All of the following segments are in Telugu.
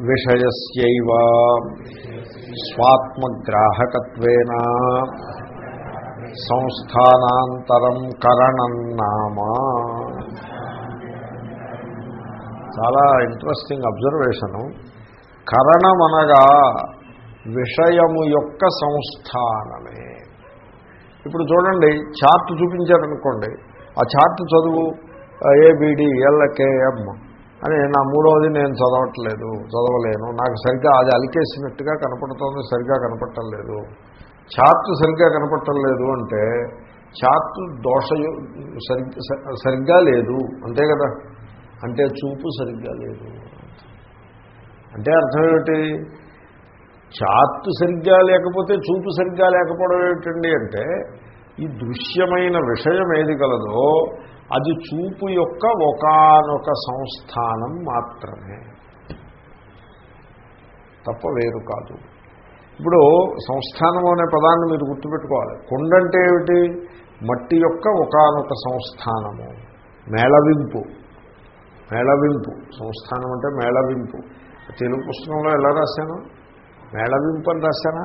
విషయస్యైవ స్వాత్మగ్రాహకత్వేన సంస్థానాంతరం కరణం నామా. చాలా ఇంట్రెస్టింగ్ అబ్జర్వేషను కరణమనగా విషయము యొక్క సంస్థానమే. ఇప్పుడు చూడండి చార్ట్ చూపించారనుకోండి ఆ చార్ట్ చదువు ఏబిడి ఎల్కేఎం అని నా మూడవది నేను చదవట్లేదు చదవలేను. నాకు సరిగ్గా అది అలికేసినట్టుగా కనపడుతోంది సరిగ్గా కనపడటం లేదు. చార్ట్ సరిగ్గా కనపడటం లేదు అంటే చార్ట్ దోష సరిగ్గా లేదు. అంతే కదా? అంటే చూపు సరిగ్గా లేదు. అంటే అర్థం ఏమిటి? చార్ట్ సరిగ్గా లేకపోతే చూపు సరిగ్గా లేకపోవడం ఏమిటండి అంటే ఈ దృశ్యమైన విషయం ఏది కలదో అది చూపు యొక్క ఒకనొక సంస్థానం మాత్రమే. తప్ప వేరు కాదు. ఇప్పుడు సంస్థానం అనే పదాన్ని మీరు గుర్తుపెట్టుకోవాలి. కొండ అంటే ఏమిటి? మట్టి యొక్క ఒకనొక సంస్థానము. మేళవింపు. మేళవింపు. సంస్థానం అంటే మేళవింపు. తెలుగు పుస్తకంలో ఎలా రాశాను? మేళవింపు అని రాశానా?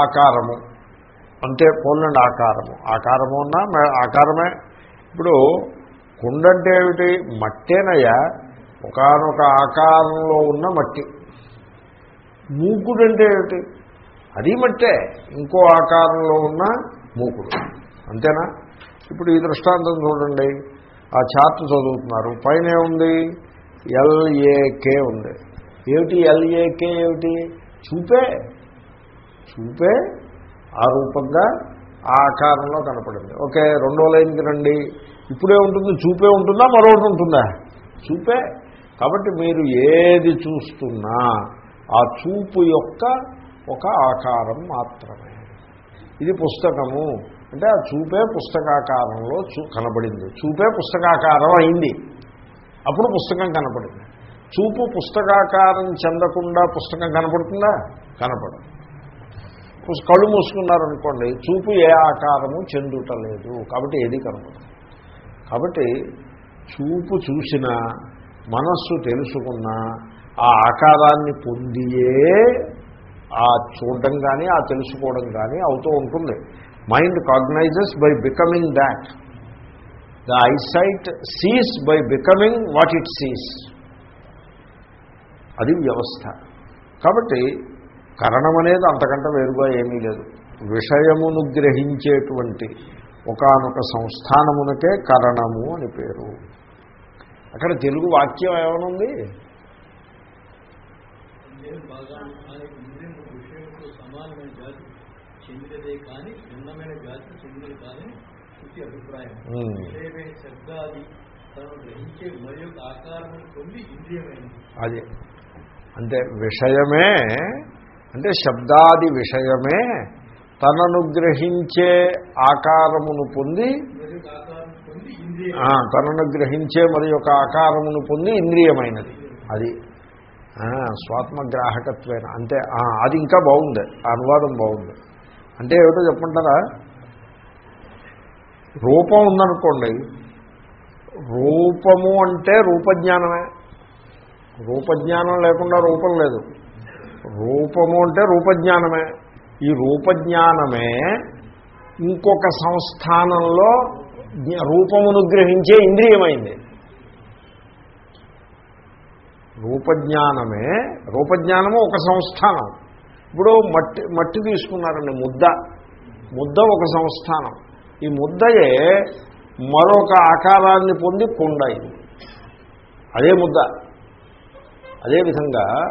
ఆకారము. అంటే పోలండి ఆకారము. ఆకారము ఉన్నా ఆకారమే. ఇప్పుడు కుండ అంటే ఏమిటి? మట్టేనయ్యా. ఒకనొక ఆకారంలో ఉన్న మట్టి. మూకుడు అంటే ఏమిటి? అది మట్టే. ఇంకో ఆకారంలో ఉన్న మూకుడు. అంతేనా? ఇప్పుడు ఈ దృష్టాంతం చూడండి. ఆ చార్ట్ చదువుతున్నారు. పైన ఏముంది ఎల్ఏకే ఉంది. ఏమిటి? ఎల్ఏకే ఏమిటి? చూపే. చూపే ఆ రూపంగా ఆ ఆకారంలో కనపడింది. ఓకే రెండో లైన్కి రండి. ఇప్పుడే ఉంటుంది చూపే ఉంటుందా మరొకటి ఉంటుందా? చూపే. కాబట్టి మీరు ఏది చూస్తున్నా ఆ చూపు యొక్క ఒక ఆకారం మాత్రమే. ఇది పుస్తకము. అంటే ఆ చూపే పుస్తకాకారంలో చూ కనబడింది. చూపే పుస్తకాకారం అయింది. అప్పుడు పుస్తకం కనపడింది. చూపు పుస్తకాకారం చెందకుండా పుస్తకం కనపడుతుందా? కనపడదు. కళ్ళు మూసుకున్నారనుకోండి చూపు ఏ ఆకారము చెందుటలేదు. కాబట్టి ఏది కనపడదు. కాబట్టి చూపు చూసినా మనస్సు తెలుసుకున్నా ఆ ఆకారాన్ని పొందియే ఆ చూడడం కానీ ఆ తెలుసుకోవడం కానీ అవుతూ ఉంటుంది. Mind cognizes by becoming that the eyesight sees by becoming what it sees అది వ్యవస్థ. కాబట్టి కరణం అనేది అంతకంటే వేరుగా ఏమీ లేదు. విషయమును గ్రహించేటువంటి ఒకనొక సంస్థానమునకే కరణము అని పేరు. అక్కడ తెలుగు వాక్యం ఏమనుంది? చెందినదే కానీ భిన్నమైన జాతి చెందినది కానీ శృతి అభిప్రాయం. ఉమ్. విషయమైన శబ్దాది తను గ్రహించే మరి యొక్క ఆకారం పొంది ఇంద్రియమైనది. అది. అంటే విషయమే అంటే శబ్దాది విషయమే తనను గ్రహించే ఆకారమును పొంది తనను గ్రహించే మరి యొక్క ఆకారమును పొంది ఇంద్రియమైనది. అది స్వాత్మగ్రాహకత్వైన. అంటే అది ఇంకా బాగుంది. అనువాదం బాగుంది. అంటే ఏమిటో చెప్పంటారా రూపం ఉందనుకోండి రూపము అంటే రూపజ్ఞానమే. రూపజ్ఞానం లేకుండా రూపం లేదు. రూపము అంటే రూపజ్ఞానమే. ఈ రూపజ్ఞానమే ఇంకొక సంస్థానంలో రూపమును గ్రహించే ఇంద్రియమైంది. రూపజ్ఞానమే రూపజ్ఞానము ఒక సంస్థానం. ఇప్పుడు మట్టి మట్టి తీసుకున్నారండి ముద్ద. ముద్ద ఒక సంస్థానం. ఈ ముద్దయే మరొక ఆకారాన్ని పొంది కొండ అదే ముద్ద. అదేవిధంగా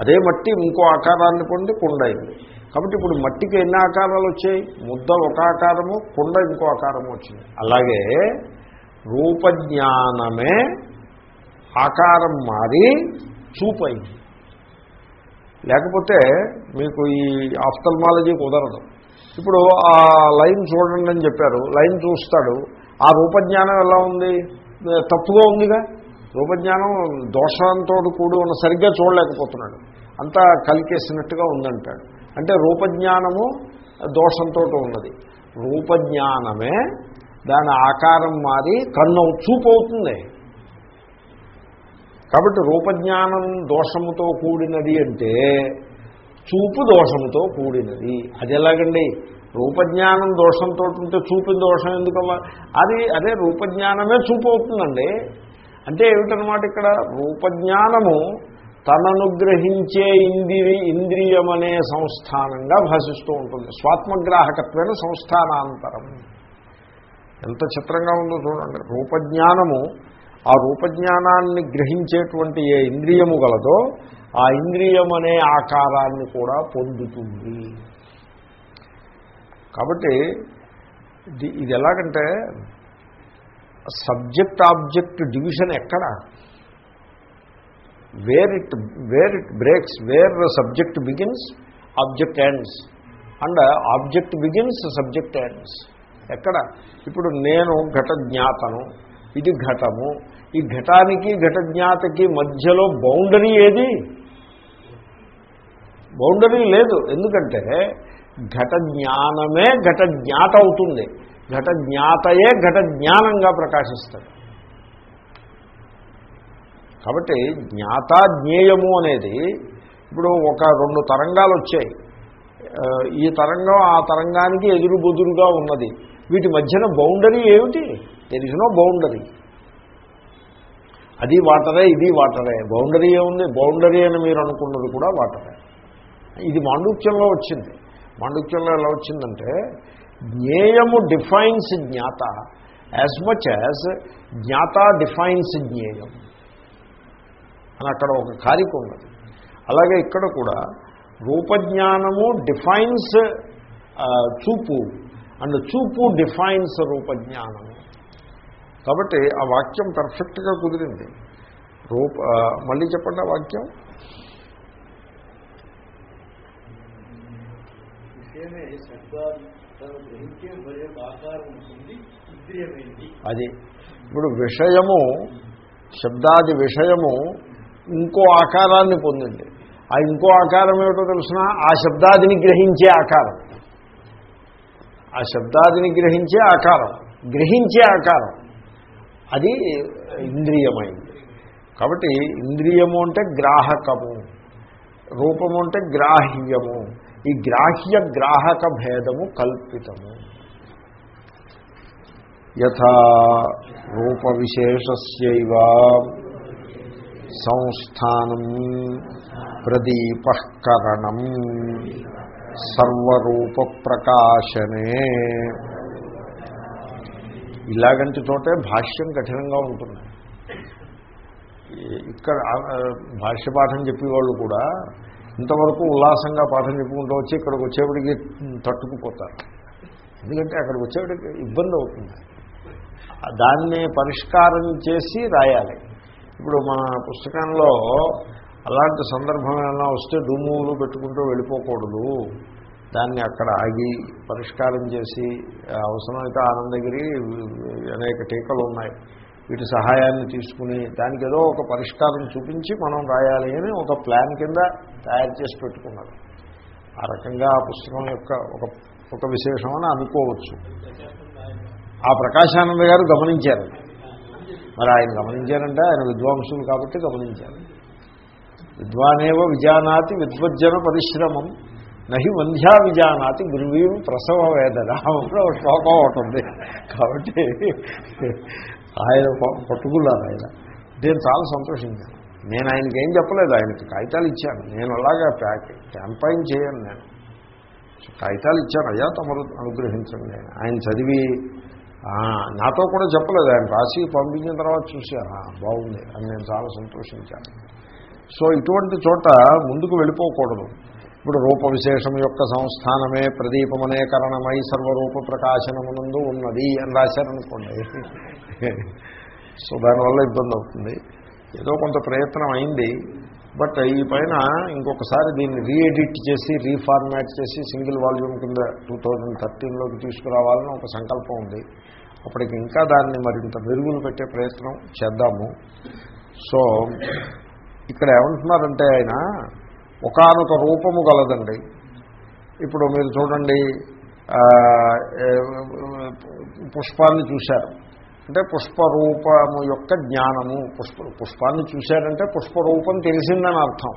అదే మట్టి ఇంకో ఆకారాన్ని పొంది కుండ అయింది. కాబట్టి ఇప్పుడు మట్టికి ఎన్ని ఆకారాలు వచ్చాయి? ముద్ద ఒక ఆకారము కుండ ఇంకో ఆకారము వచ్చింది. అలాగే రూపజ్ఞానమే ఆకారం మారి చూపైంది లేకపోతే మీకు ఈ ఆఫ్థల్మాలజీ కుదరదు. ఇప్పుడు ఆ లైన్ చూడండి అని చెప్పారు. లైన్ చూస్తాడు. ఆ రూపజ్ఞానం ఎలా ఉంది? తప్పుగా ఉందిగా? రూపజ్ఞానం దోషంతో కూడి ఉన్న సరిగ్గా చూడలేకపోతున్నాడు. అంతా కలికేసినట్టుగా ఉందంటాడు. అంటే రూపజ్ఞానము దోషంతో ఉన్నది. రూపజ్ఞానమే దాని ఆకారం మారి కన్ను చూపు అవుతుంది. కాబట్టి రూపజ్ఞానం దోషముతో కూడినది అంటే చూపు దోషముతో కూడినది. అది ఎలాగండి? రూపజ్ఞానం దోషంతో ఉంటే చూపిన దోషం ఎందుకవ్వ? అది అదే రూపజ్ఞానమే చూపు అవుతుందండి. అంటే ఏమిటనమాట ఇక్కడ? రూపజ్ఞానము తనను గ్రహించే ఇంద్రి ఇంద్రియమనే సంస్థానంగా భాషిస్తూ ఉంటుంది. స్వాత్మగ్రాహకత్వైన సంస్థానాంతరం. ఎంత చిత్రంగా ఉందో చూడండి. రూపజ్ఞానము ఆ రూపజ్ఞానాన్ని గ్రహించేటువంటి ఏ ఇంద్రియము గలదో ఆ ఇంద్రియం అనే ఆకారాన్ని కూడా పొందుతుంది. కాబట్టి ఇది ఇది ఎలాగంటే సబ్జెక్ట్ ఆబ్జెక్ట్ డివిజన్ ఎక్కడ? Where it where it breaks where subject begins object ends. And object begins subject ends. ఎక్కడ? ఇప్పుడు నేను ఘట జ్ఞాతను ఇది ఘటము. ఈ ఘటానికి ఘట జ్ఞాతకి మధ్యలో బౌండరీ ఏది? బౌండరీ లేదు. ఎందుకంటే ఘట జ్ఞానమే ఘట జ్ఞాత అవుతుంది. ఘట జ్ఞాతయే ఘట జ్ఞానంగా ప్రకాశిస్తాడు. కాబట్టి జ్ఞాత జ్ఞేయము అనేది ఇప్పుడు ఒక రెండు తరంగాలు వచ్చాయి. ఈ తరంగం ఆ తరంగానికి ఎదురుబుదురుగా ఉన్నది. వీటి మధ్యన బౌండరీ ఏమిటి? తెలిసినో బౌండరీ అది వాటరే ఇది వాటరే. బౌండరీ ఏముంది? బౌండరీ అని మీరు అనుకున్నది కూడా వాటరే. ఇది మాండుక్యంలో వచ్చింది. మాండుక్యంలో ఎలా వచ్చిందంటే జ్ఞేయము డిఫైన్స్ జ్ఞాత. యాజ్ మచ్ యాజ్ జ్ఞాత డిఫైన్స్ జ్ఞేయం. అని అక్కడ ఒక కారిక ఉన్నది. అలాగే ఇక్కడ కూడా రూపజ్ఞానము డిఫైన్స్ చూపు. అండ్ చూపు డిఫైన్స్ రూపజ్ఞానము. కాబట్టి ఆ వాక్యం పర్ఫెక్ట్గా కుదిరింది. రూప మళ్ళీ చెప్పండి ఆ వాక్యం. విషయమే అది ఇప్పుడు విషయము శబ్దాది విషయము ఇంకో ఆకారాన్ని పొందింది. ఆ ఇంకో ఆకారం ఏమిటో తెలిసిన? ఆ శబ్దాదిని గ్రహించే ఆకారం. ఆ శబ్దాదిని గ్రహించే ఆకారం గ్రహించే ఆకారం. అది ఇంద్రియమైంది. కాబట్టి ఇంద్రియము అంటే గ్రాహకము రూపము అంటే గ్రాహ్యము. ఈ గ్రాహ్య గ్రాహక భేదము కల్పితము. యథా రూప సంస్థానం ప్రదీపకరణం సర్వరూప ప్రకాశనే ఇలాగంటి చోటే భాష్యం కఠినంగా ఉంటుంది. ఇక్కడ భాష్యపాఠం చెప్పేవాళ్ళు కూడా ఇంతవరకు ఉల్లాసంగా పాఠం చెప్పుకుంటూ వచ్చి ఇక్కడికి వచ్చేప్పటికి తట్టుకుపోతారు. ఎందుకంటే అక్కడికి వచ్చేప్పటికి ఇబ్బంది అవుతుంది. దాన్ని పరిష్కారం చేసి రాయాలి. ఇప్పుడు మన పుస్తకంలో అలాంటి సందర్భం ఏమైనా వస్తే దుమ్ములు పెట్టుకుంటూ వెళ్ళిపోకూడదు. దాన్ని అక్కడ ఆగి పరిష్కారం చేసి అవసరమైతే ఆనందగిరి అనేక టీకలు ఉన్నాయి. వీటి సహాయాన్ని తీసుకుని దానికి ఏదో ఒక పరిష్కారం చూపించి మనం రాయాలి అని ఒక ప్లాన్ కింద తయారు చేసి పెట్టుకున్నారు ఆ రకంగా ఆ పుస్తకం యొక్క ఒక ఒక విశేషం అని అనుకోవచ్చు. ఆ ప్రకాశానంద గారు గమనించారు. మరి ఆయన గమనించారంటే ఆయన విద్వాంసులు కాబట్టి గమనించారు. విద్వానేవ విజానాతి విద్వజ్జన పరిశ్రమం నహి వంధ్యా విజానాతి గురువీం ప్రసవ వేదన ఒక శ్లోకం ఒకటి ఉంది. కాబట్టి ఆయన పట్టుకున్నారు ఆయన. నేను చాలా సంతోషించాను. నేను ఆయనకి ఏం చెప్పలేదు ఆయనకి కాగితాలు ఇచ్చాను. నేను అలాగా ప్యాక్ క్యాంపైన్ చేయను నేను. కాగితాలు ఇచ్చాను. అయ్యా తమరు అనుగ్రహించండి ఆయన. ఆయన చదివి నాతో కూడా చెప్పలేదు. ఆయన రాసి పంపించిన తర్వాత చూశాను బాగుంది అని నేను చాలా సంతోషించాను. సో ఇటువంటి చోట ముందుకు వెళ్ళిపోకూడదు. ఇప్పుడు రూప విశేషం యొక్క సంస్థానమే ప్రదీపమనే కరణమై సర్వరూప ప్రకాశనమునందు ఉన్నది అని రాశారనుకోండి. సో దానివల్ల ఇబ్బంది అవుతుంది. ఏదో కొంత ప్రయత్నం అయింది. బట్ ఈ పైన ఇంకొకసారి దీన్ని రీఎడిట్ చేసి రీఫార్మాట్ చేసి సింగిల్ వాల్యూమ్ కింద టూ థౌజండ్ థర్టీన్లోకి తీసుకురావాలని ఒక సంకల్పం ఉంది. అప్పటికి ఇంకా దాన్ని మరింత మెరుగులు పెట్టే ప్రయత్నం చేద్దాము. సో ఇక్కడ ఏమంటున్నారంటే ఆయన ఒకనొక రూపము గలదండి. ఇప్పుడు మీరు చూడండి పుష్పాన్ని చూశారు. అంటే పుష్పరూపము యొక్క జ్ఞానము. పుష్ప పుష్పాన్ని చూశారంటే పుష్పరూపం తెలిసిందని అర్థం.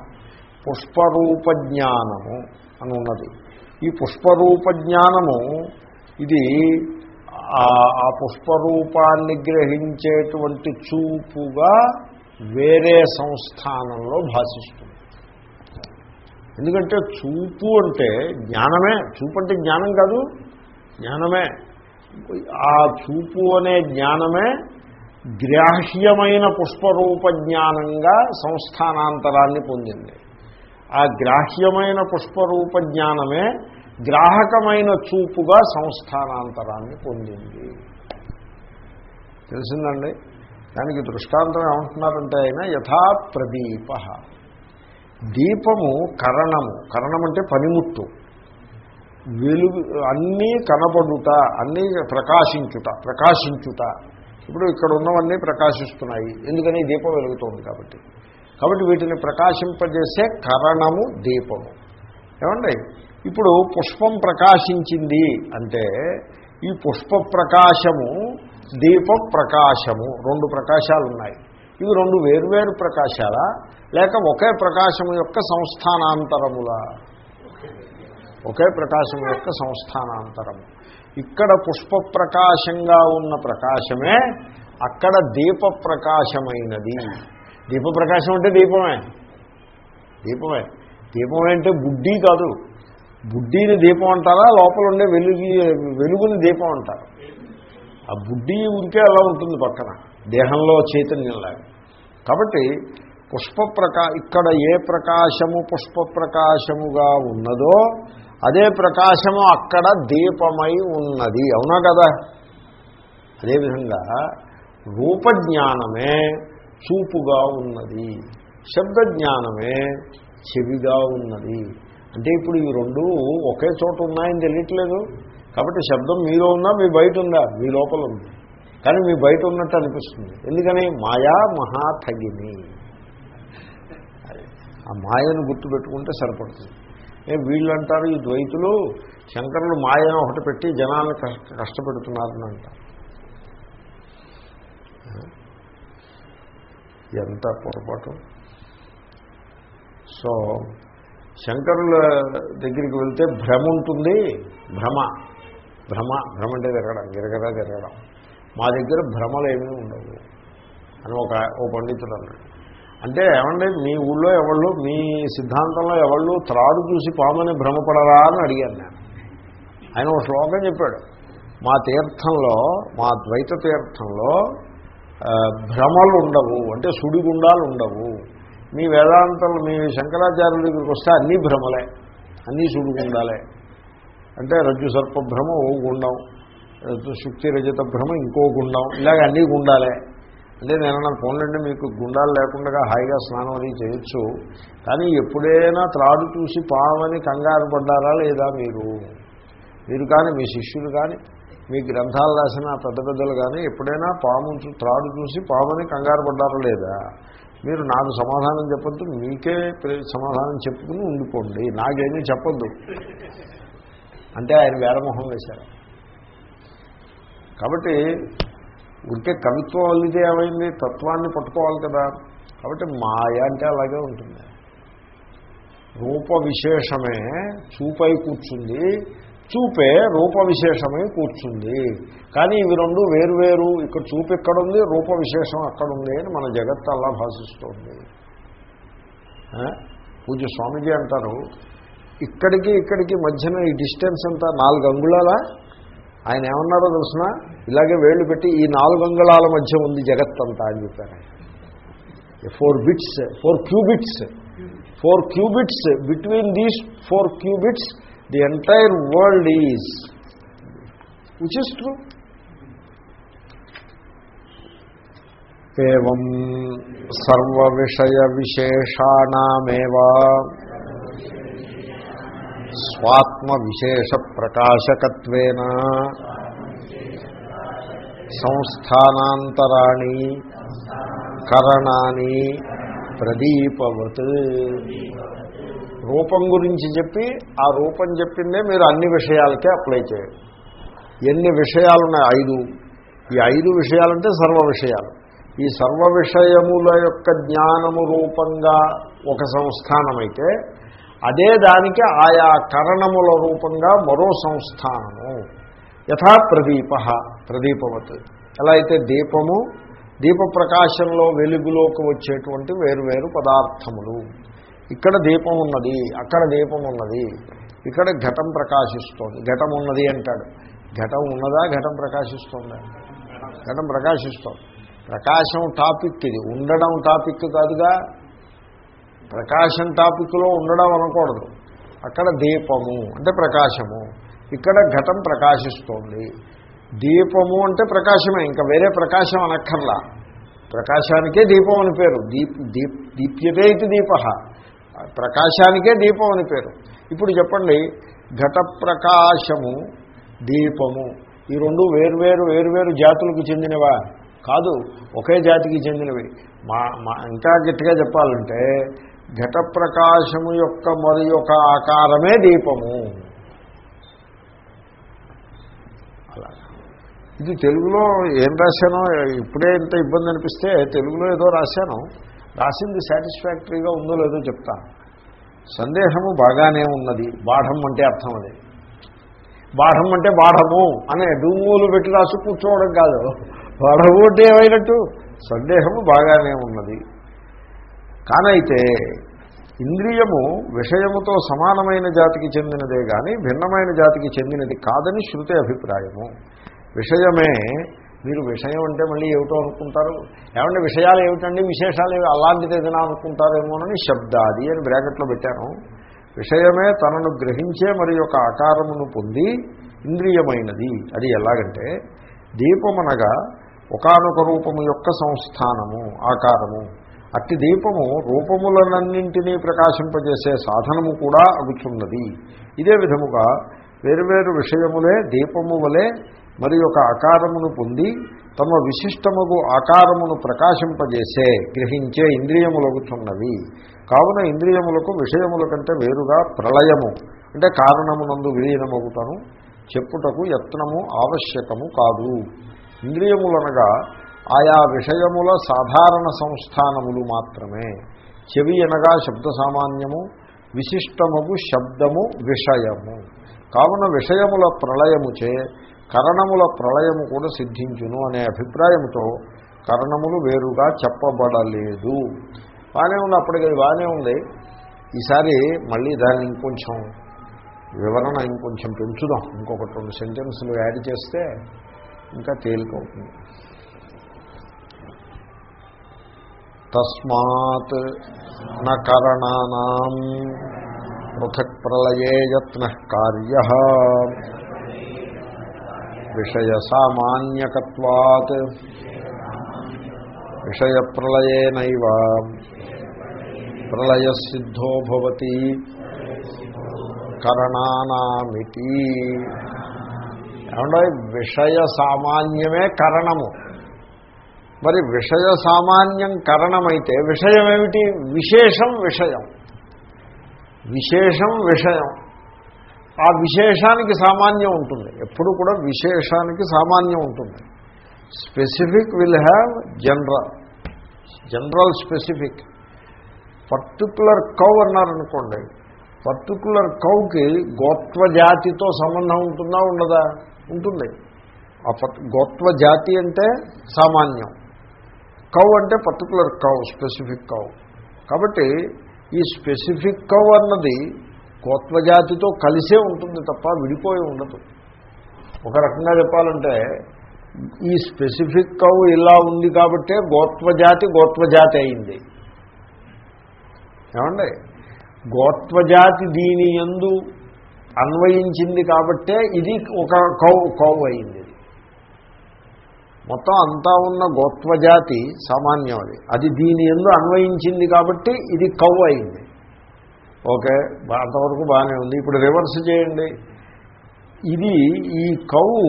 పుష్పరూప జ్ఞానము అని ఉన్నది. ఈ పుష్పరూప జ్ఞానము ఇది ఆ- ఆ పుష్పరూపాన్ని గ్రహించేటువంటి చూపుగా వేరే సంస్థానంలో భాషిస్తుంది. ఎందుకంటే చూపు అంటే జ్ఞానమే. చూపు అంటే జ్ఞానం కాదు జ్ఞానమే. ఆ చూపు అనే జ్ఞానమే గ్రాహ్యమైన పుష్పరూప జ్ఞానంగా సంస్థానాంతరాన్ని పొందింది. ఆ గ్రాహ్యమైన పుష్పరూప జ్ఞానమే గ్రాహకమైన చూపుగా సంస్థానాంతరాన్ని పొందింది. తెలిసిందండి? దానికి దృష్టాంతం ఏమంటున్నారంటే ఆయన యథా ప్రదీప. దీపము కరణము కరణం అంటే పనిముట్టు. వెలుగు అన్నీ కనపడుట అన్నీ ప్రకాశించుట ప్రకాశించుట. ఇప్పుడు ఇక్కడ ఉన్నవన్నీ ప్రకాశిస్తున్నాయి. ఎందుకని? దీపం వెలుగుతోంది కాబట్టి. కాబట్టి వీటిని ప్రకాశింపజేసే కరణము దీపము. ఏమండి? ఇప్పుడు పుష్పం ప్రకాశించింది అంటే ఈ పుష్ప ప్రకాశము దీప ప్రకాశము రెండు ప్రకాశాలు ఉన్నాయి ఇవి రెండు వేర్వేరు ప్రకాశాలా? లేక ఒకే ప్రకాశము యొక్క సంస్థానాంతరములా? ఒకే ప్రకాశం యొక్క సంస్థానాంతరం. ఇక్కడ పుష్ప ప్రకాశంగా ఉన్న ప్రకాశమే అక్కడ దీప ప్రకాశమైనది దీప ప్రకాశం అంటే దీపమే. దీపమే. దీపం అంటే బుడ్డి కాదు. బుడ్డీని దీపం అంటారా? లోపల ఉండే వెలుగు వెలుగుని దీపం అంటారు. ఆ బుడ్డి ఉంటే అలా ఉంటుంది పక్కన. దేహంలో చైతన్యంలాగా కాబట్టి పుష్ప ప్రకా ఇక్కడ ఏ ప్రకాశము పుష్ప ప్రకాశముగా ఉన్నదో అదే ప్రకాశము అక్కడ దీపమై ఉన్నది. అవునా కదా? అదేవిధంగా రూపజ్ఞానమే చూపుగా ఉన్నది. శబ్దజ్ఞానమే చెవిగా ఉన్నది. అంటే ఇప్పుడు ఈ రెండు ఒకే చోట ఉన్నాయని తెలియట్లేదు. కాబట్టి శబ్దం మీలో ఉందా మీ బయట ఉందా? మీ లోపల ఉంది. కానీ మీ బయట ఉన్నట్టు అనిపిస్తుంది. ఎందుకని? మాయా మహాథగిని. అది. ఆ మాయను గుర్తుపెట్టుకుంటే సరిపడుతుంది. వీళ్ళు అంటారు ఈ ద్వైతులు? శంకరులు మాయను ఒకటి పెట్టి జనాన్ని కష్ట కష్టపెడుతున్నారని అంటారు. ఎంత పొరపాటు? సో శంకరుల దగ్గరికి వెళ్తే భ్రమ ఉంటుంది. భ్రమ. భ్రమ. భ్రమ అంటే తిరగడం గిరగరా తిరగడం మా దగ్గర భ్రమలు ఏమీ ఉండవు అని ఒక ఓ పండితుడు అన్నాడు. అంటే ఏమండి మీ ఊళ్ళో ఎవళ్ళు మీ సిద్ధాంతంలో ఎవళ్ళు త్రాడు చూసి పామని భ్రమపడరా అని అడిగాను నేను. ఆయన ఒక శ్లోకం చెప్పాడు. మా తీర్థంలో మా ద్వైత తీర్థంలో భ్రమలు ఉండవు అంటే సుడిగుండాలు ఉండవు మీ వేదాంతం మీ శంకరాచార్యుల దగ్గరికి వస్తే అన్నీ భ్రమలే అన్నీ సుడిగుండాలే. అంటే రజ్జు సర్ప భ్రమ ఓ గుండం. శుక్తి రజత భ్రమ ఇంకో గుండం. ఇలాగ అన్నీ గుండాలే. అంటే నేను నా ఫోన్లంటే మీకు గుండాలు లేకుండా హాయిగా స్నానం అది చేయొచ్చు. కానీ ఎప్పుడైనా త్రాడు చూసి పామని కంగారు పడ్డారా లేదా మీరు? మీరు కానీ మీ శిష్యులు కానీ మీ గ్రంథాలు రాసిన పెద్ద పెద్దలు కానీ ఎప్పుడైనా పాము త్రాడు చూసి పామని కంగారు పడ్డారా లేదా? మీరు నాకు సమాధానం చెప్పద్దు మీకే ప్రే- సమాధానం చెప్పుకుని ఉండిపోండి. నాకేమీ చెప్పొద్దు. అంటే ఆయన వేరమొహం వేశారు. కాబట్టి ఉంటే కవిత్వం అల్లితే ఏమైంది? తత్వాన్ని పట్టుకోవాలి కదా. కాబట్టి మాయ అంటే అలాగే ఉంటుంది. రూప విశేషమే చూపై కూర్చుంది. చూపే రూప విశేషమై కూర్చుంది. కానీ ఇవి రెండు వేరువేరు ఇక్కడ చూపు ఎక్కడ ఉంది రూప విశేషం అక్కడ ఉంది అని మన జగత్త అలా భాషిస్తుంది. పూజ స్వామిజీ అంటారు ఇక్కడికి ఇక్కడికి మధ్యన ఈ డిస్టెన్స్ అంతా నాలుగు అంగుళాలా? ఆయన ఏమన్నారో తెలిసిన? ఇలాగే వేళ్ళు పెట్టి ఈ నాలుగు అంగళాల మధ్య ఉంది జగత్తంతా అని చెప్పారు four bits four qubits four qubits between these four qubits the entire world is which is true ఏం సర్వ విషయ విశేషాణమేవా స్వాత్మ విశేష ప్రకాశకత్వేన సంస్థానాంతరాణి కరణాన్ని ప్రదీపవత్. రూపం గురించి చెప్పి ఆ రూపం చెప్పిందే మీరు అన్ని విషయాలకే అప్లై చేయండి. ఎన్ని విషయాలు ఉన్నాయి ఐదు. ఈ ఐదు విషయాలంటే సర్వ విషయాలు. ఈ సర్వ విషయముల యొక్క జ్ఞానము రూపంగా ఒక సంస్థానమైతే అదే దానికి ఆయా కరణముల రూపంగా మరో సంస్థానము. యథా ప్రదీప. ప్రదీపవత్. ఎలా అయితే దీపము దీప ప్రకాశంలో వెలుగులోకి వచ్చేటువంటి వేరువేరు పదార్థములు. ఇక్కడ దీపం ఉన్నది అక్కడ దీపం ఉన్నది ఇక్కడ ఘటం ప్రకాశిస్తోంది. ఘటం ఉన్నది అంటాడు. ఘటం ఉన్నదా ఘటం ప్రకాశిస్తోందా? ఘటం ప్రకాశిస్తోంది. ప్రకాశం టాపిక్ ఇది. ఉండడం టాపిక్ కాదుగా. ప్రకాశం టాపిక్లో ఉండడం అనకూడదు. అక్కడ దీపము అంటే ప్రకాశము. ఇక్కడ ఘటం ప్రకాశిస్తోంది. దీపము అంటే ప్రకాశమే ఇంకా వేరే ప్రకాశం అనక్కర్లా. ప్రకాశానికే దీపం అని పేరు. దీప్ దీప్ దీప్యతే ఇది దీప. ప్రకాశానికే దీపం అని పేరు. ఇప్పుడు చెప్పండి ఘట ప్రకాశము దీపము ఈ రెండు వేరువేరు వేరువేరు జాతులకు చెందినవా? కాదు ఒకే జాతికి చెందినవి. మా మా ఇంకా గట్టిగా చెప్పాలంటే ఘట ప్రకాశము యొక్క మరి ఒక ఆకారమే దీపము అలా ఇది తెలుగులో ఏం రాశానో ఇప్పుడే ఇంత ఇబ్బంది అనిపిస్తే తెలుగులో ఏదో రాశాను. రాసింది సాటిస్ఫాక్టరీగా ఉందో లేదో చెప్తాను సందేహము బాగానే ఉన్నది. బాఢం అంటే అర్థం అది. బాఢం అంటే బాఢము అనే డూములు పెట్టి రాసి కూర్చోవడం కాదు. బాఢము అంటే ఏమైనట్టు? సందేహము బాగానే ఉన్నది. కానైతే ఇంద్రియము విషయముతో సమానమైన జాతికి చెందినదే కానీ భిన్నమైన జాతికి చెందినది కాదని శృతి అభిప్రాయము. విషయమే. మీరు విషయం అంటే మళ్ళీ ఏమిటో అనుకుంటారు? ఏమంటే విషయాలు ఏమిటండి? విశేషాలు ఏమి అలాంటిది ఏదైనా అనుకుంటారేమోనని శబ్దాది అని బ్రాకెట్లో పెట్టాను. విషయమే తనను గ్రహించే మరి యొక్క ఆకారమును పొంది ఇంద్రియమైనది. అది ఎలాగంటే దీపమనగా ఒకానొక రూపము యొక్క సంస్థానము ఆకారము. అట్టి దీపము రూపములనన్నింటినీ ప్రకాశింపజేసే సాధనము కూడా అగుచున్నది. ఇదే విధముగా వేరువేరు విషయములే దీపము వలె మరి ఒక ఆకారమును పొంది తమ విశిష్టముకు ఆకారమును ప్రకాశింపజేసే గ్రహించే ఇంద్రియములగుతున్నవి కావున ఇంద్రియములకు విషయముల కంటే వేరుగా ప్రళయము అంటే కారణమునందు విలీనమగుతను చెప్పుటకు యత్నము ఆవశ్యకము కాదు. ఇంద్రియములనగా ఆయా విషయముల సాధారణ సంస్థానములు మాత్రమే. చెవి అనగా శబ్ద సామాన్యము విశిష్టముకు శబ్దము విషయము. కావున విషయముల ప్రళయముచే కరణముల ప్రళయము కూడా సిద్ధించును అనే అభిప్రాయంతో కరణములు వేరుగా చెప్పబడలేదు. బాగానే ఉంది అప్పటికి అది బాగానే ఉంది. ఈసారి మళ్ళీ దాన్ని ఇంకొంచెం వివరణ ఇంకొంచెం పెంచుదాం. ఇంకొకటి రెండు సెంటెన్సులు యాడ్ చేస్తే ఇంకా తేలికవుతుంది. తస్మాత్ నరణానాం పృథక్ ప్రళయే యత్న కార్య. విషయ సామాన్యకత్వాత్ విషయ ప్రళయేనైవ ప్రళయసిద్ధో భవతి. కరణానామితి. ఏమంటే విషయ సామాన్యమే కరణము. మరి విషయ సామాన్యం కరణమైతే విషయం ఏమిటి విశేషం విషయం. విశేషం విషయం. ఆ విశేషానికి సామాన్యం ఉంటుంది. ఎప్పుడు కూడా విశేషానికి సామాన్యం ఉంటుంది. Specific will have general general specific. Particular cow అన్నారనుకోండి పర్టికులర్ కౌకి గోత్వ జాతితో సంబంధం ఉంటుందా ఉండదా? ఉంటుంది. ఆ గోత్వ జాతి అంటే సామాన్యం. కౌ అంటే పర్టికులర్ కౌ స్పెసిఫిక్ కౌ. కాబట్టి ఈ స్పెసిఫిక్ కౌ అన్నది కోత్వజాతితో కలిసే ఉంటుంది తప్ప విడిపోయి ఉండదు. ఒక రకంగా చెప్పాలంటే ఈ స్పెసిఫిక్ కౌ ఇలా ఉంది కాబట్టే గోత్వజాతి గోత్వజాతి అయింది. ఏమండి? గోత్వజాతి దీని ఎందు అన్వయించింది కాబట్టే ఇది ఒక కౌ కౌ అయింది. మొత్తం అంతా ఉన్న గోత్వజాతి సామాన్యం అది. అది దీని ఎందు అన్వయించింది కాబట్టి ఇది కౌ అయింది. ఓకే అంతవరకు బాగానే ఉంది. ఇప్పుడు రివర్స్ చేయండి. ఇది ఈ కవు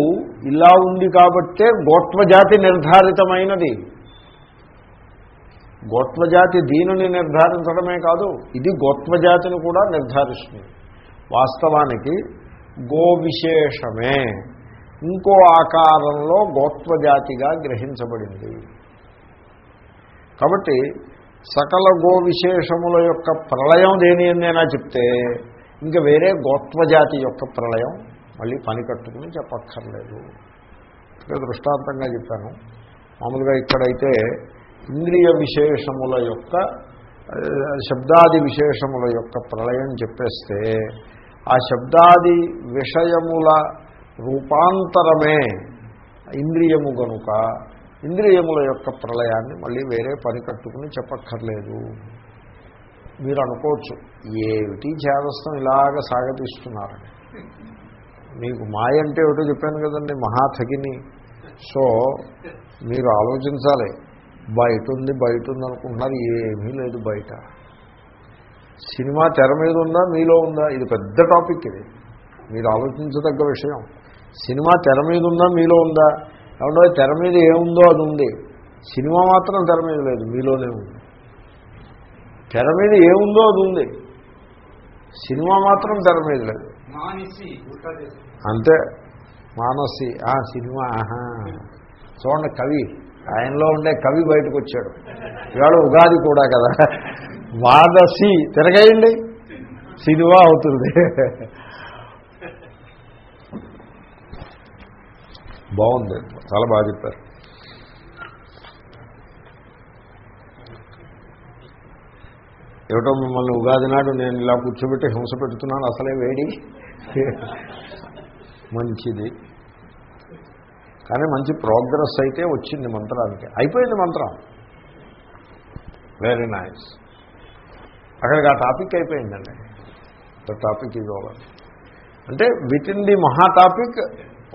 ఇలా ఉంది కాబట్టే గోత్వజాతి నిర్ధారితమైనది. గోత్వజాతి దీనిని నిర్ధారించడమే కాదు ఇది గోత్వజాతిని కూడా నిర్ధారిస్తుంది. వాస్తవానికి గో విశేషమే. ఇంకో ఆకారంలో గోత్వజాతిగా గ్రహించబడింది. కాబట్టి సకల గో విశేషముల యొక్క ప్రళయం దేని ఎందైనా చెప్తే ఇంకా వేరే గోత్వజాతి యొక్క ప్రళయం మళ్ళీ పని కట్టుకుని చెప్పక్కర్లేదు దృష్టాంతంగా చెప్పాను. మామూలుగా ఇక్కడైతే ఇంద్రియ విశేషముల యొక్క శబ్దాది విశేషముల యొక్క ప్రళయం చెప్పేస్తే ఆ శబ్దాది విషయముల రూపాంతరమే ఇంద్రియము గనుక ఇంద్రియముల యొక్క ప్రళయాన్ని మళ్ళీ వేరే పని కట్టుకుని చెప్పక్కర్లేదు. మీరు అనుకోవచ్చు ఏమిటి చేదస్తం ఇలాగ సాగతీస్తున్నారని. మీకు మాయ అంటే ఏమిటో చెప్పాను కదండి మహాథగిని. సో మీరు ఆలోచించాలి బయట ఉంది బయట ఉంది అనుకుంటున్నారు ఏమీ లేదు బయట. సినిమా తెర మీద ఉందా మీలో ఉందా ఇది పెద్ద టాపిక్ ఇది. మీరు ఆలోచించదగ్గ విషయం. సినిమా తెర మీద ఉందా మీలో ఉందా ఏమంటే తెర మీద ఏముందో అది ఉంది. సినిమా మాత్రం తెర మీద లేదు మీలోనే ఉంది. తెర మీద ఏముందో అది ఉంది. సినిమా మాత్రం తెర మీద లేదు. మానేసి అంతే. మానసి ఆ సినిమా చూడండి కవి ఆయనలో ఉండే కవి బయటకు వచ్చాడు. ఇవాళ ఉగాది కూడా కదా. వాదసి తిరగేయండి. సినిమా అవుతుంది. బాగుంది. చాలా బాగా చెప్పారు. ఏమిటో మిమ్మల్ని ఉగాది నాడు నేను ఇలా కూర్చోబెట్టి హింస పెడుతున్నాను అసలే వేడి. మంచిది. కానీ మంచి ప్రోగ్రెస్ అయితే వచ్చింది మంత్రానికి. అయిపోయింది మంత్రం. వెరీ నైస్ అక్కడికి ఆ టాపిక్ అయిపోయిందండి. ద టాపిక్ ఇది ఓవర్ అంటే విత్ ఇన్ ది మహా టాపిక్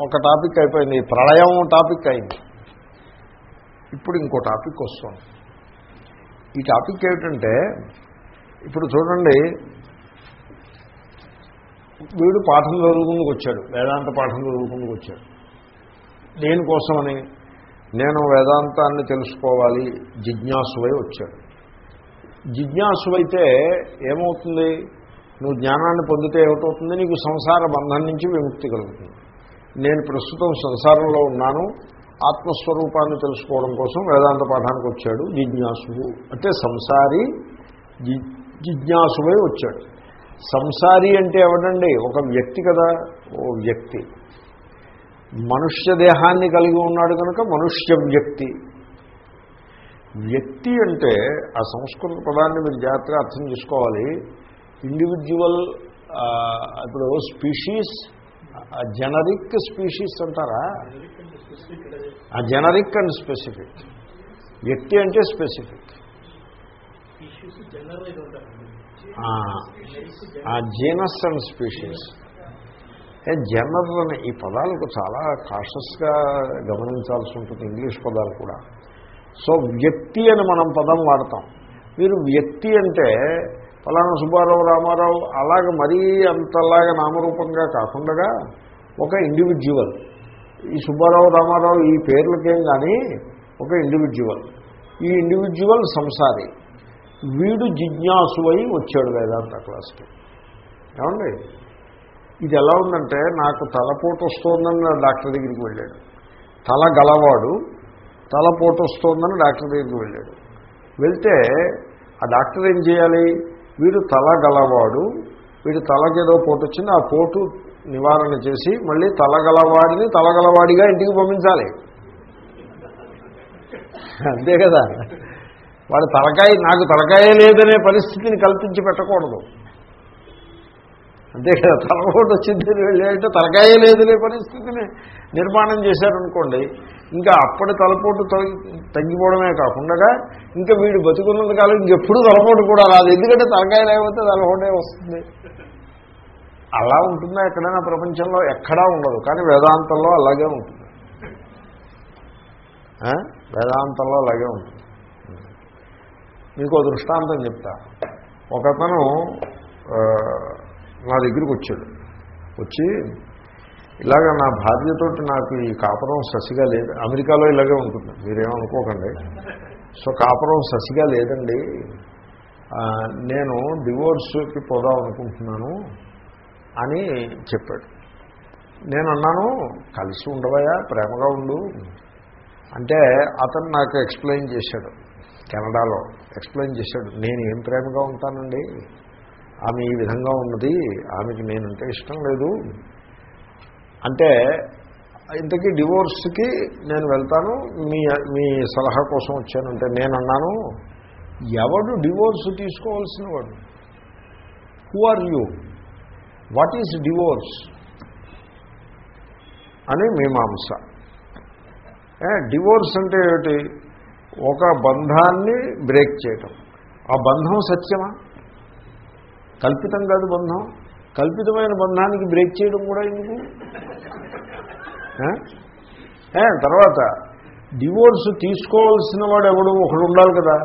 ఒక టాపిక్ అయిపోయింది ప్రళయం టాపిక్ అయింది. ఇప్పుడు ఇంకో టాపిక్ వస్తుంది. ఈ టాపిక్ ఏమిటంటే ఇప్పుడు చూడండి వీడు పాఠం చదువుకుందుకు వచ్చాడు వేదాంత పాఠం చదువుకుందుకు వచ్చాడు. దేనికోసమని? నేను వేదాంతాన్ని తెలుసుకోవాలి జిజ్ఞాసువై వచ్చాడు. జిజ్ఞాసువైతే ఏమవుతుంది? నువ్వు జ్ఞానాన్ని పొందితే ఏమిటవుతుంది? నీకు సంసార బంధం నుంచి విముక్తి కలుగుతుంది. నేను ప్రస్తుతం సంసారంలో ఉన్నాను ఆత్మస్వరూపాన్ని తెలుసుకోవడం కోసం వేదాంత పాఠానికి వచ్చాడు జిజ్ఞాసువు. అంటే సంసారి జిజ్ఞాసువై వచ్చాడు. సంసారి అంటే ఎవడండి? ఒక వ్యక్తి కదా ఓ వ్యక్తి. మనుష్య దేహాన్ని కలిగి ఉన్నాడు కనుక మనుష్య వ్యక్తి. వ్యక్తి అంటే ఆ సంస్కృత పదాన్ని మీరు జాగ్రత్తగా అర్థం చేసుకోవాలి. ఇండివిజువల్ ఇప్పుడు స్పీషీస్ జనరిక్ స్పీషీస్ అంటారా? ఆ జనరిక్ అండ్ స్పెసిఫిక్. వ్యక్తి అంటే స్పెసిఫిక్. ఆ జీనస్ అండ్. Species general. అనే ఈ పదాలకు చాలా కాషస్గా గమనించాల్సి ఉంటుంది ఇంగ్లీష్ పదాలు కూడా. సో వ్యక్తి అని మనం పదం వాడతాం. మీరు వ్యక్తి అంటే ఫలానా సుబ్బారావు రామారావు అలాగ మరీ అంతలాగా నామరూపంగా కాకుండా ఒక ఇండివిజువల్ ఈ సుబ్బారావు రామారావు ఈ పేర్లకేం కానీ ఒక ఇండివిజువల్ ఈ ఇండివిజువల్ సంసారి. వీడు జిజ్ఞాసువై వచ్చాడు వేదాంత క్లాస్కి. ఏమండి? ఇది ఎలా ఉందంటే నాకు తలపోటు వస్తోందని డాక్టర్ దగ్గరికి వెళ్ళాడు. తల గలవాడు తలపోటు వస్తోందని డాక్టర్ దగ్గరికి వెళ్ళాడు. వెళ్తే ఆ డాక్టర్ ఏం చేయాలి? వీడు తల గలవాడు వీడి తలకేదో పోటు వచ్చింది ఆ పోటు నివారణ చేసి మళ్ళీ తలగలవాడిని తలగలవాడిగా ఇంటికి పంపించాలి. అంతే కదా. వాడు తలకాయ నాకు తలకాయ లేదనే పరిస్థితిని కల్పించి పెట్టకూడదు. అంతే కదా తలపోటు వచ్చింది వెళ్ళాయంటే తలకాయ లేదులే పరిస్థితిని నిర్మాణం చేశారనుకోండి ఇంకా అప్పటి తలపోటు తగ్గిపోవడమే కాకుండా ఇంకా వీడు బతుకున్నంత కాలం ఇంకెప్పుడు తలపోటు కూడా రాదు. ఎందుకంటే తలకాయ లేకపోతే తలపోటే వస్తుంది. అలా ఉంటుందా ఎక్కడైనా ప్రపంచంలో? ఎక్కడా ఉండదు. కానీ వేదాంతంలో అలాగే ఉంటుంది. వేదాంతంలో అలాగే ఉంటుంది. మీకు దృష్టాంతం చెప్తా. ఒకతను నా దగ్గరికి వచ్చాడు. వచ్చి ఇలాగ నా భార్యతోటి నాకు ఈ కాపురం ససిగా లేదు. అమెరికాలో ఇలాగే ఉంటుంది. మీరేమనుకోకండి సో కాపురం ససిగా లేదండి. నేను డివోర్స్కి పోదాం అనుకుంటున్నాను అని చెప్పాడు. నేను అన్నాను కలిసి ఉండవయా ప్రేమగా ఉండు. అంటే అతను నాకు ఎక్స్ప్లెయిన్ చేశాడు. కెనడాలో ఎక్స్ప్లెయిన్ చేశాడు. నేను ఏం ప్రేమగా ఉంటానండి? ఆమె ఈ విధంగా ఉన్నది ఆమెకి నేనంటే ఇష్టం లేదు. అంటే ఇంతకీ డివోర్స్కి నేను వెళ్తాను మీ మీ సలహా కోసం వచ్చానంటే నేను అన్నాను ఎవడు డివోర్స్ తీసుకోవాల్సిన వాడు? Who are you what is divorce అని మీమాంస. డివోర్స్ అంటే ఏమిటి? ఒక బంధాన్ని బ్రేక్ చేయటం. ఆ బంధం సత్యమా? కల్పితం కాదు బంధం. కల్పితమైన బంధానికి బ్రేక్ చేయడం కూడా ఎందుకు? తర్వాత డివోర్స్ తీసుకోవాల్సిన వాడు ఎవడు? ఒకడు ఉండాలి కదా.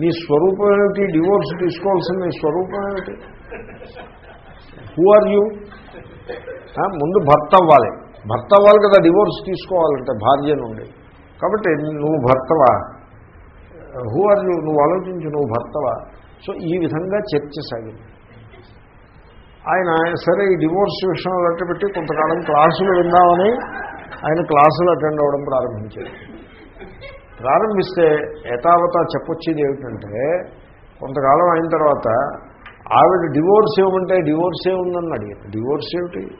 నీ స్వరూపం ఏమిటి? డివోర్స్ తీసుకోవాల్సిన నీ స్వరూపం ఏమిటి? హూ ఆర్ యూ ముందు భర్త అవ్వాలి. భర్త అవ్వాలి కదా డివోర్స్ తీసుకోవాలంటే భార్య నుండి. కాబట్టి నువ్వు భర్తవా? హూ ఆర్ యూ నువ్వు ఆలోచించు నువ్వు భర్తవా? సో ఈ విధంగా చర్చ సాగింది. ఆయన సరే ఈ డివోర్స్ విషయంలో పెట్టి కొంతకాలం క్లాసులు విందామని ఆయన క్లాసులు అటెండ్ అవ్వడం ప్రారంభించారు. ప్రారంభిస్తే యథావత చెప్పొచ్చేది ఏమిటంటే కొంతకాలం అయిన తర్వాత ఆవిడ డివోర్స్ ఏమంటే డివోర్స్ ఏముందని అడిగారు. డివోర్స్ ఏమిటి?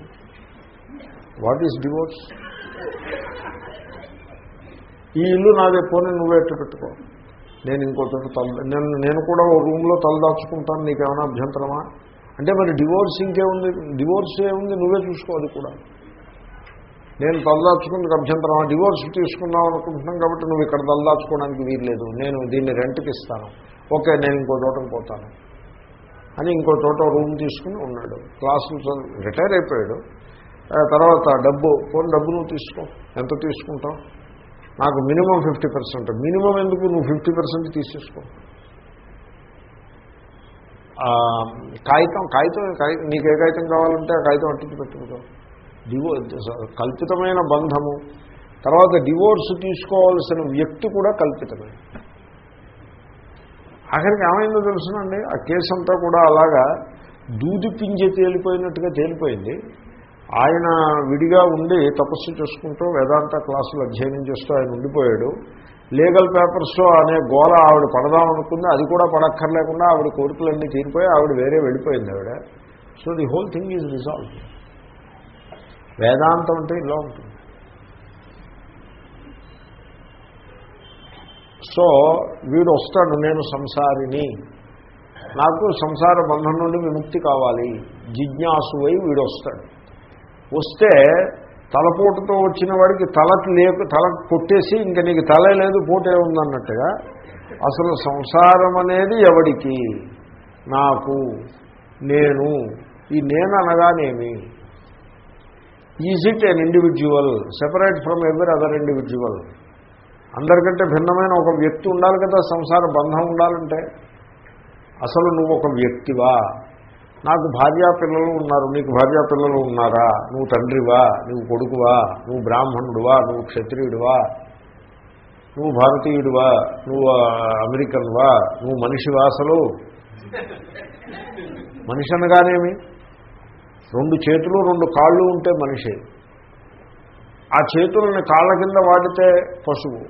వాట్ ఈజ్ డివోర్స్ ఈ ఇల్లు నాదే పోనీ నువ్వు ఎట్టు పెట్టుకో. నేను ఇంకో చోట తల నేను నేను కూడా ఓ రూమ్లో తలదాచుకుంటాను నీకేమైనా అభ్యంతరమా? అంటే మరి డివోర్స్ ఇంకేముంది? డివోర్స్ ఏముంది? నువ్వే చూసుకోవాలి కూడా. నేను తలదాచుకునేందుకు అభ్యంతరం డివోర్స్ తీసుకుందాం అనుకుంటున్నాం కాబట్టి నువ్వు ఇక్కడ తలదాచుకోవడానికి వీల్లేదు. నేను దీన్ని రెంట్కి ఇస్తాను. ఓకే నేను ఇంకో చోటకు పోతాను. అని ఇంకో చోట రూమ్ తీసుకుని ఉన్నాడు. క్లాసులు రిటైర్ అయిపోయాడు. ఆ తర్వాత డబ్బు ఫోన్ డబ్బు నువ్వు తీసుకో. ఎంత తీసుకుంటావు? నాకు మినిమం ఫిఫ్టీ పర్సెంట్ మినిమం ఎందుకు? నువ్వు ఫిఫ్టీ పర్సెంట్ తీసేసుకో. కాగితం కాగితం కాగితం నీకు ఏ కాగితం కావాలంటే ఆ కాగితం అట్టించి పెట్టుకో డివో కల్పితమైన బంధము. తర్వాత డివోర్స్ తీసుకోవాల్సిన వ్యక్తి కూడా కల్పితమే. ఆఖరికి ఏమైందో తెలుసునండి ఆ కేసు అంతా కూడా అలాగా దూది తేలిపోయినట్టుగా తేలిపోయింది. ఆయన విడిగా ఉండి తపస్సు చేసుకుంటూ వేదాంత క్లాసులు అధ్యయనం చేస్తూ ఆయన ఉండిపోయాడు. లీగల్ పేపర్స్ అనే గోల ఆవిడ పడదాం అనుకుంది. అది కూడా పడక్కర్లేకుండా ఆవిడ కోరికలన్నీ తీరిపోయి ఆవిడ వేరే వెళ్ళిపోయింది ఆవిడ. So the whole thing is resolve వేదాంతం అంటే ఇలా ఉంటుంది. సో వీడు వస్తాడు నేను సంసారిని. నాకు సంసార బంధం నుండి విముక్తి కావాలి. జిజ్ఞాసువై వీడు వస్తాడు. వస్తే తలపోటుతో వచ్చిన వాడికి తలకి లేకు తల కొట్టేసి ఇంకా నీకు తలే లేదు పోటే ఉందన్నట్టుగా అసలు సంసారం అనేది ఎవడికి? నాకు నేను. ఈ నేను అనగానేమి? Is it an individual separate from ఎవరి అదర్ ఇండివిజువల్ అందరికంటే భిన్నమైన ఒక వ్యక్తి ఉండాలి కదా సంసార బంధం ఉండాలంటే. అసలు నువ్వు ఒక వ్యక్తివా? నాకు భార్యా పిల్లలు ఉన్నారు నీకు భార్యా పిల్లలు ఉన్నారా? నువ్వు తండ్రివా? నువ్వు కొడుకువా? నువ్వు బ్రాహ్మణుడువా? నువ్వు క్షత్రియుడివా? నువ్వు భారతీయుడివా? నువ్వు అమెరికన్వా? నువ్వు మనిషివా అసలు మనిషి అనగానేమి రెండు చేతులు రెండు కాళ్ళు ఉంటే మనిషి. ఆ చేతులని కాళ్ళ కింద వాడితే పశువు.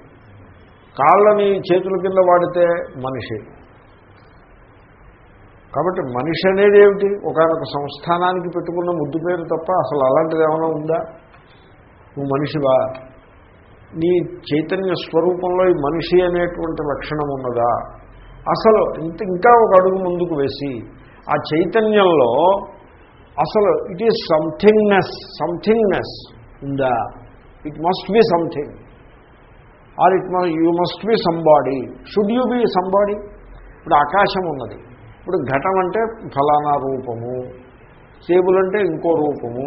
కాళ్ళని చేతుల కింద వాడితే మనిషి. కాబట్టి మనిషి అనేది ఏమిటి? ఒకనొక సంస్థానానికి పెట్టుకున్న ముద్దు పేరు తప్ప అసలు అలాంటిది ఏమైనా ఉందా? నువ్వు మనిషివా? నీ చైతన్య స్వరూపంలో ఈ మనిషి అనేటువంటి లక్షణం ఉన్నదా? అసలు ఇంత ఇంకా ఒక అడుగు ముందుకు వేసి ఆ చైతన్యంలో అసలు ఇట్ ఈజ్ సంథింగ్నెస్ సంథింగ్నెస్ ఉందా? It must be something. Or it you must be somebody. Should you be somebody? ఇప్పుడు ఆకాశం ఉన్నది. ఇప్పుడు ఘటం అంటే ఫలానా రూపము టేబుల్ అంటే ఇంకో రూపము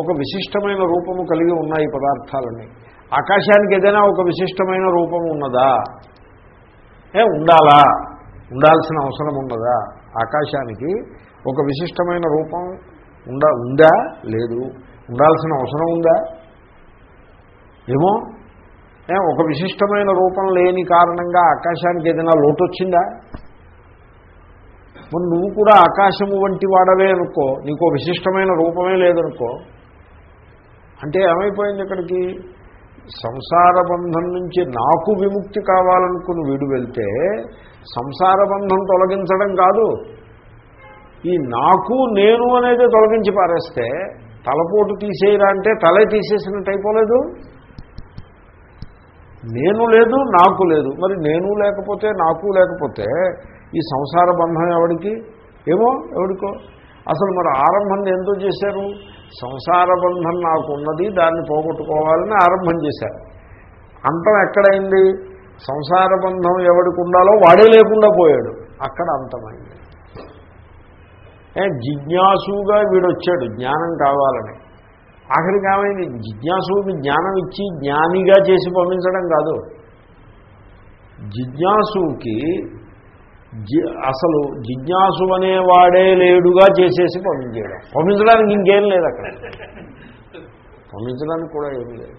ఒక విశిష్టమైన రూపము కలిగి ఉన్నాయి పదార్థాలని పదార్థాలన్నీ. ఆకాశానికి ఏదైనా ఒక విశిష్టమైన రూపం ఉన్నదా? ఏ ఉండాలా? ఉండాల్సిన అవసరం ఉన్నదా? ఆకాశానికి ఒక విశిష్టమైన రూపం ఉందా ఉందా? లేదు. ఉండాల్సిన అవసరం ఉందా? ఏమో? ఏ ఒక విశిష్టమైన రూపం లేని కారణంగా ఆకాశానికి ఏదైనా లోటు వచ్చిందా మరి నువ్వు కూడా ఆకాశము వంటి వాడవే అనుకో. నీకు విశిష్టమైన రూపమే లేదనుకో. అంటే ఏమైపోయింది ఇక్కడికి సంసార బంధం నుంచి నాకు విముక్తి కావాలనుకుని వీడు వెళ్తే సంసార బంధం తొలగించడం కాదు. ఈ నాకు నేను అనేది తొలగించి పారేస్తే తలపోటు తీసేయరా అంటే తలే తీసేసినట్టు అయిపోలేదు నేను లేదు నాకు లేదు. మరి నేను లేకపోతే నాకు లేకపోతే ఈ సంసార బంధం ఎవడికి? ఏమో ఎవడికో. అసలు మరి ఆరంభం ఎంతో చేశారు? సంసార బంధం నాకు ఉన్నది దాన్ని పోగొట్టుకోవాలని ఆరంభం చేశారు. అంతం ఎక్కడైంది? సంసార బంధం ఎవడికి ఉండాలో వాడే లేకుండా పోయాడు. అక్కడ అంతమైంది. ఏ జిజ్ఞాసుగా వీడు వచ్చాడు జ్ఞానం కావాలని. ఆఖరికి ఏమైంది? జిజ్ఞాసుకి జ్ఞానం ఇచ్చి జ్ఞానిగా చేసి పంపించడం కాదు. జిజ్ఞాసుకి అసలు జిజ్ఞాసు అనేవాడే లేడుగా చేసేసి పంపించేయడం పంపించడానికి ఇంకేం లేదు అక్కడ. పంపించడానికి కూడా ఏం లేదు.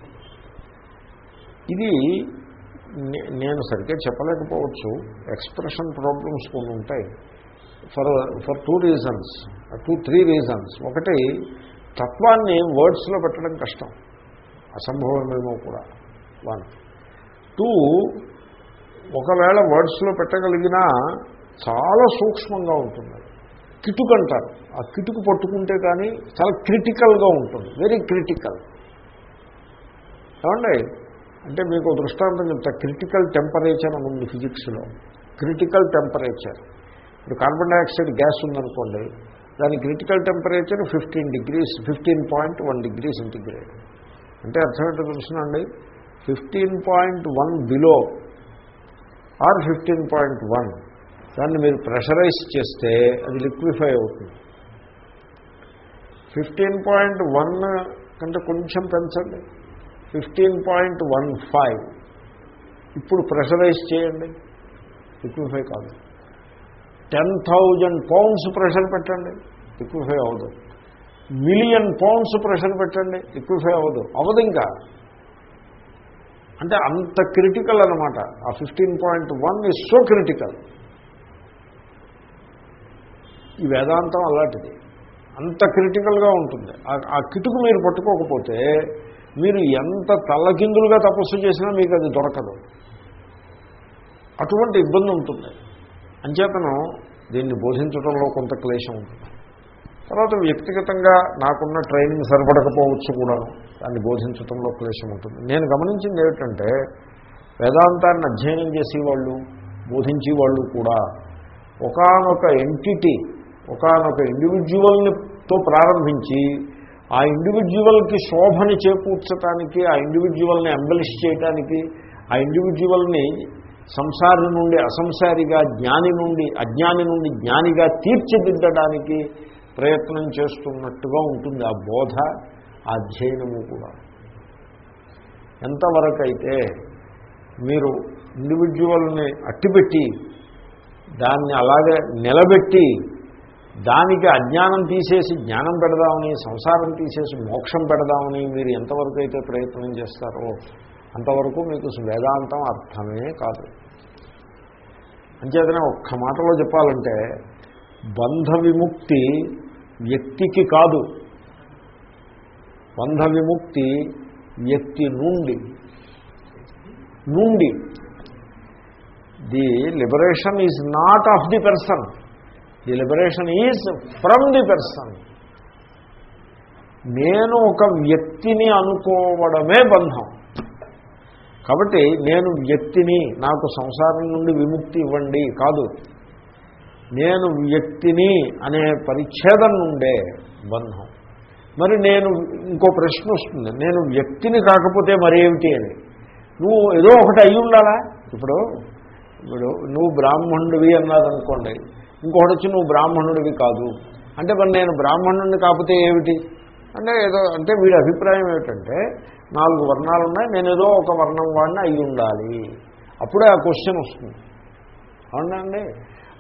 ఇది నే- నేను సరిగ్గా చెప్పలేకపోవచ్చు. ఎక్స్ప్రెషన్ ప్రాబ్లమ్స్ కొన్ని ఉంటాయి. For for two reasons two three reasons. ఒకటి తత్వాన్ని వర్డ్స్లో పెట్టడం కష్టం. అసంభవమేమో కూడా. వన్. టూ ఒకవేళ వర్డ్స్లో పెట్టగలిగినా చాలా సూక్ష్మంగా ఉంటుంది. కిటుకు అంటారు. ఆ కిటుకు పట్టుకుంటే కానీ చాలా క్రిటికల్గా ఉంటుంది. వెరీ క్రిటికల్ ఏమండి? అంటే మీకు దృష్టాంతం చెప్తా. క్రిటికల్ టెంపరేచర్ అని ఉంది ఫిజిక్స్లో. క్రిటికల్ టెంపరేచర్ ఇప్పుడు కార్బన్ డైఆక్సైడ్ గ్యాస్ ఉందనుకోండి దాని critical temperature fifteen degrees fifteen point one degree centigrade అంటే అర్థం ఏంటో తెలుసునండి? Fifteen point one below or fifteen point one. దాన్ని మీరు ప్రెషరైజ్ చేస్తే అది లిక్విఫై అవుతుంది. ఫిఫ్టీన్ పాయింట్ వన్ కంటే కొంచెం పెంచండి. Fifteen point one five. ఇప్పుడు ప్రెషరైజ్ చేయండి. లిక్విఫై కాదు. టెన్ థౌజండ్ పౌండ్స్ ప్రెషర్ పెట్టండి. లిక్విఫై అవ్వదు. మిలియన్ పౌండ్స్ ప్రెషర్ పెట్టండి. లిక్విఫై అవ్వదు. అవ్వదు ఇంకా. అంటే అంత క్రిటికల్ అనమాట ఆ fifteen point one is so critical ఈ వేదాంతం అలాంటిది. అంత క్రిటికల్గా ఉంటుంది. ఆ- ఆ కిటుకు మీరు పట్టుకోకపోతే మీరు ఎంత తల్లకిందులుగా తపస్సు చేసినా మీకు అది దొరకదు. అటువంటి ఇబ్బంది ఉంటుంది. అంచేతను దీన్ని బోధించడంలో కొంత క్లేశం ఉంటుంది. తర్వాత వ్యక్తిగతంగా నాకున్న ట్రైనింగ్ సరిపడకపోవచ్చు కూడాను దాన్ని బోధించడంలో క్లేశం ఉంటుంది. నేను గమనించింది ఏమిటంటే వేదాంతాన్ని అధ్యయనం చేసేవాళ్ళు బోధించేవాళ్ళు కూడా ఒకానొక ఎంటిటీ ఒకానొక ఇండివిజువల్నితో ప్రారంభించి ఆ ఇండివిజువల్కి శోభని చేకూర్చడానికి ఆ ఇండివిజువల్ని ఎంబలిష్ చేయడానికి ఆ ఇండివిజువల్ని సంసారి నుండి అసంసారిగా జ్ఞాని నుండి అజ్ఞాని నుండి జ్ఞానిగా తీర్చిదిద్దడానికి ప్రయత్నం చేస్తున్నట్టుగా ఉంటుంది ఆ బోధ ఆ అధ్యయనము కూడా. ఎంతవరకైతే మీరు ఇండివిజువల్ని అట్టిపెట్టి దాన్ని అలాగే నిలబెట్టి దానికి అజ్ఞానం తీసేసి జ్ఞానం పెడదామని సంసారం తీసేసి మోక్షం పెడదామని మీరు ఎంతవరకు అయితే ప్రయత్నం చేస్తారో అంతవరకు మీకు వేదాంతం అర్థమే కాదు. అంచేతనే ఒక్క మాటలో చెప్పాలంటే బంధ విముక్తి వ్యక్తికి కాదు. బంధ విముక్తి వ్యక్తి నుండి. నుండి. The liberation is not of the person. The liberation is from the person. నేను ఒక వ్యక్తిని అనుకోవడమే బంధం. కాబట్టి నేను వ్యక్తిని నాకు సంసారం నుండి విముక్తి ఇవ్వండి కాదు. నేను వ్యక్తిని అనే పరిచ్ఛేదం నుండే బంధం. మరి నేను ఇంకో ప్రశ్న వస్తుంది. నేను వ్యక్తిని కాకపోతే మరేమిటి అని. నువ్వు ఏదో ఒకటి అయి ఉండాలా? ఇప్పుడు ఇప్పుడు నువ్వు బ్రాహ్మణుడివి అన్నాదనుకోండి ఇంకొకటి వచ్చి నువ్వు బ్రాహ్మణుడివి కాదు. అంటే మరి నేను బ్రాహ్మణుడిని కాకపోతే ఏమిటి? అంటే ఏదో అంటే వీడి అభిప్రాయం ఏమిటంటే నాలుగు వర్ణాలు ఉన్నాయి. నేను ఏదో ఒక వర్ణం వాడిని అయి ఉండాలి. అప్పుడే ఆ క్వశ్చన్ వస్తుంది. అవునండి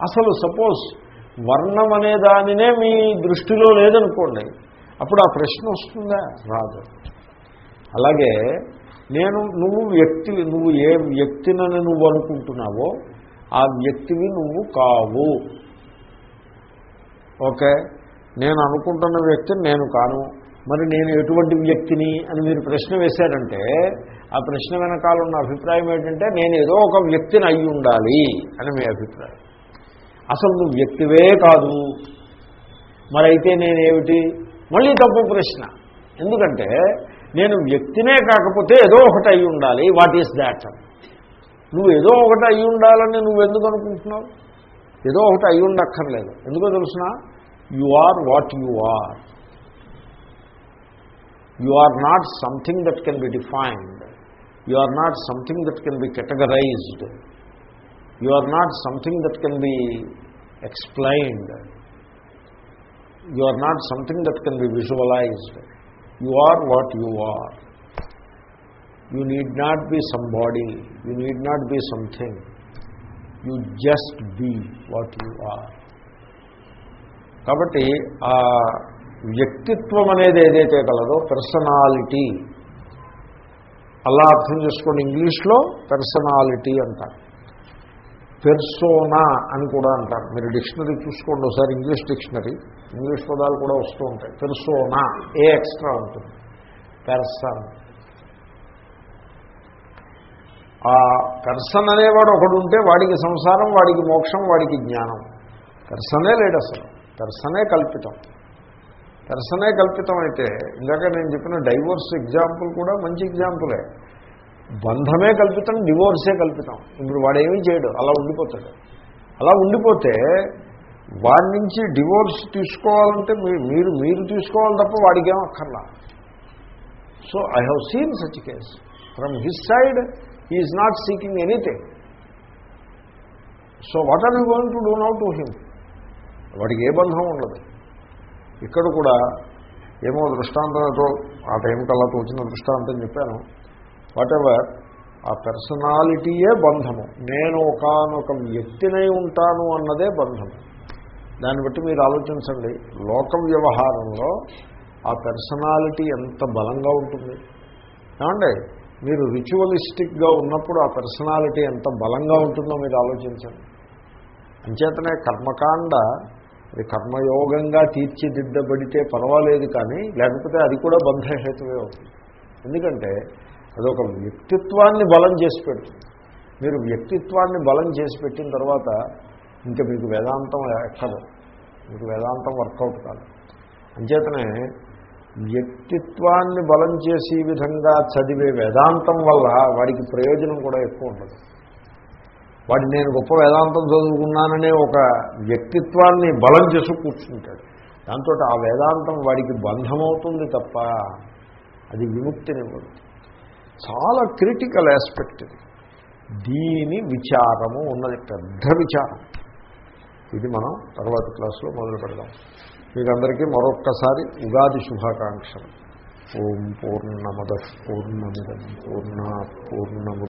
అసలు సపోజ్ వర్ణం అనే దానినే మీ దృష్టిలో లేదనుకోండి అప్పుడు ఆ ప్రశ్న వస్తుందా? రాదు. అలాగే నేను నువ్వు వ్యక్తి నువ్వు ఏ వ్యక్తినని నువ్వు అనుకుంటున్నావో ఆ వ్యక్తివి నువ్వు కావు. ఓకే? నేను అనుకుంటున్న వ్యక్తిని నేను కాను. మరి నేను ఎటువంటి వ్యక్తిని అని మీరు ప్రశ్న వేశారంటే ఆ ప్రశ్న వెనకాల ఉన్న అభిప్రాయం ఏంటంటే నేను ఏదో ఒక వ్యక్తిని అయి ఉండాలి అని మీ అభిప్రాయం. అసలు నువ్వు వ్యక్తివే కాదు. మరైతే నేనేమిటి? మళ్ళీ తప్పు ప్రశ్న. ఎందుకంటే నేను వ్యక్తినే కాకపోతే ఏదో ఒకటి అయి ఉండాలి. వాట్ ఈస్ దాట్ నువ్వు ఏదో ఒకటి అయి ఉండాలని నువ్వు ఎందుకు అనుకుంటున్నావు? ఏదో ఒకటి అయి ఉండక్కర్లేదు. ఎందుకో తెలుసిన? You are what you are you are not something that can be defined you are not something that can be categorized you are not something that can be explained you are not something that can be visualized. You are what you are. You need not be somebody. You need not be something. You just be what you are. కాబట్టి ఆ వ్యక్తిత్వం అనేది ఏదైతే కలదో పర్సనాలిటీ. అలా అర్థం చేసుకోండి ఇంగ్లీష్లో పర్సనాలిటీ అంటారు. పెర్సోనా అని కూడా అంటారు. మీరు డిక్షనరీ చూసుకోండి ఒకసారి ఇంగ్లీష్ డిక్షనరీ. ఇంగ్లీష్ పదాలు కూడా వస్తూ ఉంటాయి. పెర్సోనా ఏ ఎక్స్ట్రా ఉంటుంది? పెర్సన్. ఆ పెర్సన్ అనేవాడు ఒకడు ఉంటే వాడికి సంసారం వాడికి మోక్షం వాడికి జ్ఞానం. పెర్సనే లేడు అసలు. పెర్సనే కల్పితం. పెర్సనే కల్పితం అయితే ఇందాక నేను చెప్పిన డైవోర్స్ ఎగ్జాంపుల్ కూడా మంచి ఎగ్జాంపులే. బంధమే కల్పితం డివోర్సే కల్పితం. ఇప్పుడు వాడేమీ చేయడు అలా ఉండిపోతాడు. అలా ఉండిపోతే వాడి నుంచి డివోర్స్ తీసుకోవాలంటే మీరు మీరు తీసుకోవాలి తప్ప వాడికి ఏం అక్కర్లా. So I have seen such case from his side is not seeking anything so what are you going to do now to him వాడికి ఏ బంధం ఉండదు. ఇక్కడ కూడా ఏమో దృష్టాంతంతో ఆ టైంకి అలా తోచిన దృష్టాంతం చెప్పాను. వాటెవర్ ఎవర్ ఆ పర్సనాలిటీయే బంధము. నేను ఒకనొక వ్యక్తినై ఉంటాను అన్నదే బంధము. దాన్ని బట్టి మీరు ఆలోచించండి. లోక వ్యవహారంలో ఆ పర్సనాలిటీ ఎంత బలంగా ఉంటుంది. ఏమండి? మీరు రిచువలిస్టిక్గా ఉన్నప్పుడు ఆ పర్సనాలిటీ ఎంత బలంగా ఉంటుందో మీరు ఆలోచించండి. అంచేతనే కర్మకాండ అది కర్మయోగంగా తీర్చిదిద్దబడితే పర్వాలేదు కానీ లేకపోతే అది కూడా బంధహేతువే అవుతుంది. ఎందుకంటే అదొక వ్యక్తిత్వాన్ని బలం చేసి పెడుతుంది మీరు వ్యక్తిత్వాన్ని బలం చేసి పెట్టిన తర్వాత ఇంకా మీకు వేదాంతం ఎక్కదు. మీకు వేదాంతం వర్కౌట్ కాదు. అంచేతనే వ్యక్తిత్వాన్ని బలం చేసే విధంగా చదివే వేదాంతం వల్ల వాడికి ప్రయోజనం కూడా ఎక్కువ ఉండదు వాడి నేను గొప్ప వేదాంతం చదువుకున్నాననే ఒక వ్యక్తిత్వాన్ని బలం చేసి కూర్చుంటాడు. దాంతో ఆ వేదాంతం వాడికి బంధమవుతుంది తప్ప అది విముక్తినివ్వదు. చాలా క్రిటికల్ ఆస్పెక్ట్ ఇది. దీని విచారము ఉన్నది పెద్ద విచారం. ఇది మనం తర్వాత క్లాస్లో మొదలు పెడదాం. మీకందరికీ మరొక్కసారి ఉగాది శుభాకాంక్షలు. ఓం పూర్ణమద పూర్ణమిదం పూర్ణ పూర్ణము